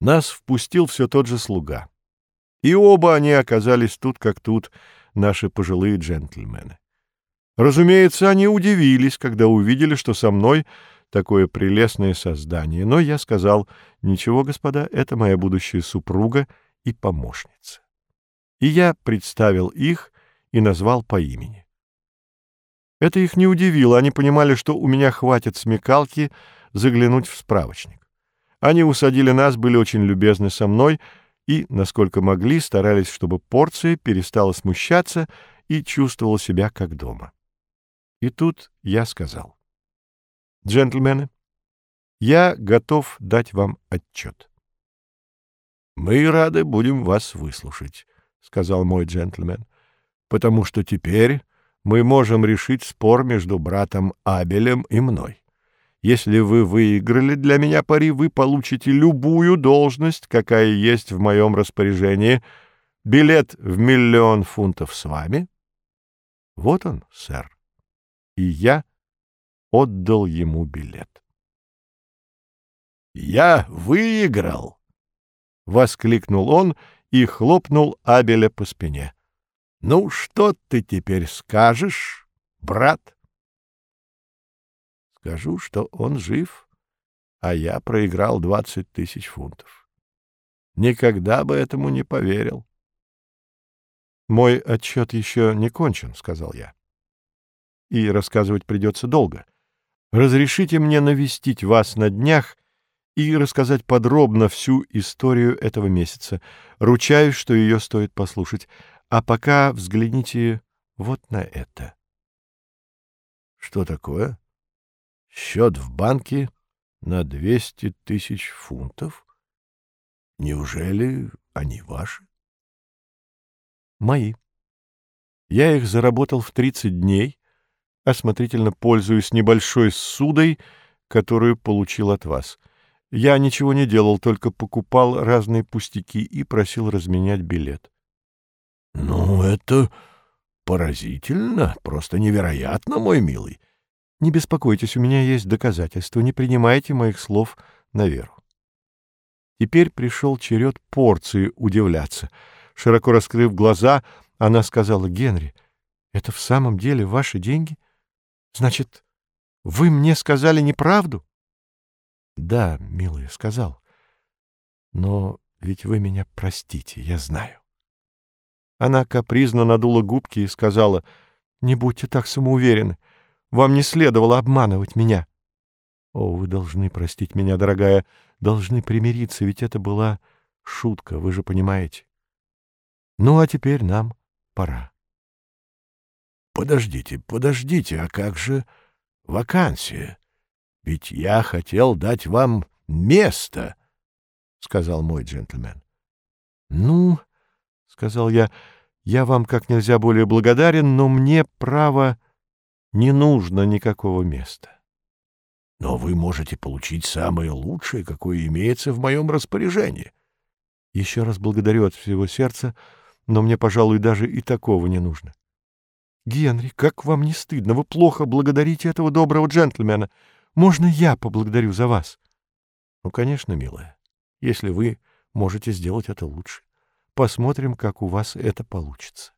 Нас впустил все тот же слуга. И оба они оказались тут как тут, наши пожилые джентльмены. Разумеется, они удивились, когда увидели, что со мной такое прелестное создание, но я сказал, «Ничего, господа, это моя будущая супруга и помощница». И я представил их и назвал по имени. Это их не удивило, они понимали, что у меня хватит смекалки заглянуть в справочник. Они усадили нас, были очень любезны со мной и, насколько могли, старались, чтобы порция перестала смущаться и чувствовала себя как дома. И тут я сказал. «Джентльмены, я готов дать вам отчет». «Мы рады будем вас выслушать», — сказал мой джентльмен, «потому что теперь мы можем решить спор между братом Абелем и мной. Если вы выиграли для меня пари, вы получите любую должность, какая есть в моем распоряжении. Билет в миллион фунтов с вами. Вот он, сэр. И я отдал ему билет. «Я выиграл!» — воскликнул он и хлопнул Абеля по спине. «Ну, что ты теперь скажешь, брат?» Скажу, что он жив, а я проиграл двадцать тысяч фунтов. Никогда бы этому не поверил. «Мой отчет еще не кончен», — сказал я. «И рассказывать придется долго. Разрешите мне навестить вас на днях и рассказать подробно всю историю этого месяца. Ручаюсь, что ее стоит послушать. А пока взгляните вот на это». «Что такое?» Счет в банке на двести тысяч фунтов? Неужели они ваши? Мои. Я их заработал в тридцать дней, осмотрительно пользуясь небольшой судой, которую получил от вас. Я ничего не делал, только покупал разные пустяки и просил разменять билет. — Ну, это поразительно, просто невероятно, мой милый. Не беспокойтесь, у меня есть доказательства, не принимайте моих слов на веру. Теперь пришел черед порции удивляться. Широко раскрыв глаза, она сказала, «Генри, это в самом деле ваши деньги? Значит, вы мне сказали неправду?» «Да, милая, сказал. Но ведь вы меня простите, я знаю». Она капризно надула губки и сказала, «Не будьте так самоуверены. Вам не следовало обманывать меня. О, вы должны простить меня, дорогая, должны примириться, ведь это была шутка, вы же понимаете. Ну, а теперь нам пора. Подождите, подождите, а как же вакансия? Ведь я хотел дать вам место, — сказал мой джентльмен. — Ну, — сказал я, — я вам как нельзя более благодарен, но мне право не нужно никакого места. Но вы можете получить самое лучшее, какое имеется в моем распоряжении. Еще раз благодарю от всего сердца, но мне, пожалуй, даже и такого не нужно. Генри, как вам не стыдно? Вы плохо благодарите этого доброго джентльмена. Можно я поблагодарю за вас? Ну, конечно, милая, если вы можете сделать это лучше. Посмотрим, как у вас это получится.